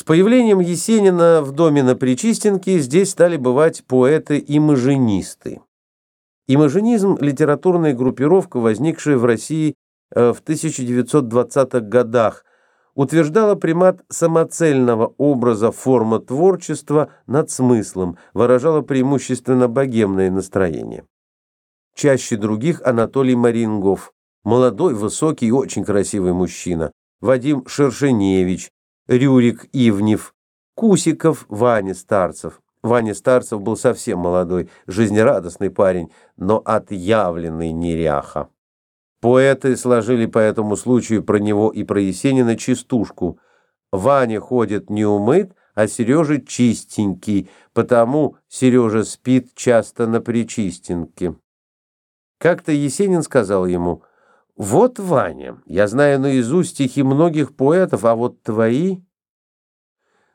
С появлением Есенина в доме на Причистенке здесь стали бывать поэты-имажинисты. Имажинизм – литературная группировка, возникшая в России э, в 1920-х годах, утверждала примат самоцельного образа форма творчества над смыслом, выражала преимущественно богемное настроение. Чаще других Анатолий Марингов, молодой, высокий и очень красивый мужчина, Вадим Шершеневич, Рюрик Ивнев, Кусиков, Ваня Старцев. Ваня Старцев был совсем молодой, жизнерадостный парень, но отъявленный неряха. Поэты сложили по этому случаю про него и про Есенина частушку. Ваня ходит неумыт, а Сережа чистенький, потому Сережа спит часто на причистенке. Как-то Есенин сказал ему – вот, Ваня, я знаю наизусть стихи многих поэтов, а вот твои...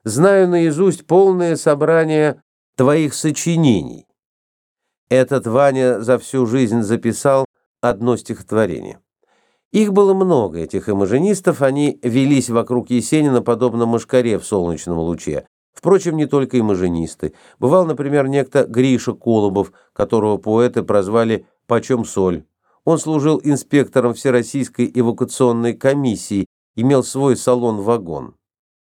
Знаю наизусть полное собрание твоих сочинений. Этот Ваня за всю жизнь записал одно стихотворение. Их было много, этих имажинистов, они велись вокруг Есенина, подобно мошкаре в солнечном луче. Впрочем, не только имажинисты. Бывал, например, некто Гриша Колобов, которого поэты прозвали «Почем соль?». Он служил инспектором Всероссийской эвакуационной комиссии, имел свой салон-вагон.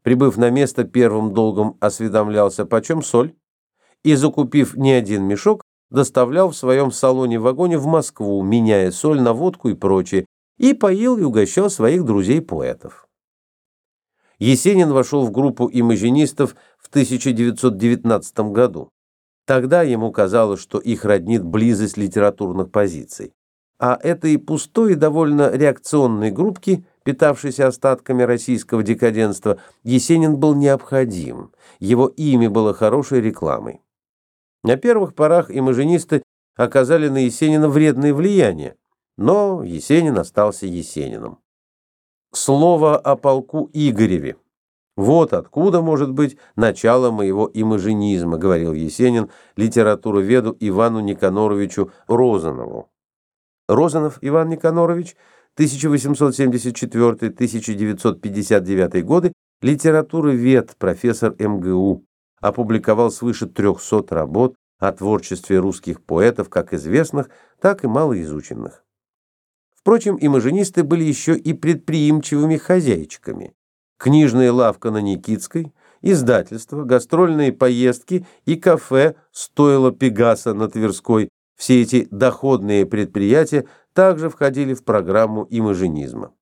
Прибыв на место, первым долгом осведомлялся, почем соль, и, закупив не один мешок, доставлял в своем салоне-вагоне в Москву, меняя соль на водку и прочее, и поил и угощал своих друзей-поэтов. Есенин вошел в группу имажинистов в 1919 году. Тогда ему казалось, что их роднит близость литературных позиций а этой пустой и довольно реакционной группке, питавшейся остатками российского декаденства, Есенин был необходим, его имя было хорошей рекламой. На первых порах имажинисты оказали на Есенина вредное влияние, но Есенин остался Есениным. Слово о полку Игореве. Вот откуда может быть начало моего имажинизма, говорил Есенин литературоведу Ивану Никаноровичу Розанову. Розанов Иван Никанорович, 1874-1959 годы, литературовед, профессор МГУ, опубликовал свыше 300 работ о творчестве русских поэтов, как известных, так и малоизученных. Впрочем, имажинисты были еще и предприимчивыми хозяйчиками. Книжная лавка на Никитской, издательство, гастрольные поездки и кафе стоило Пегаса на Тверской все эти доходные предприятия также входили в программу имажинизма.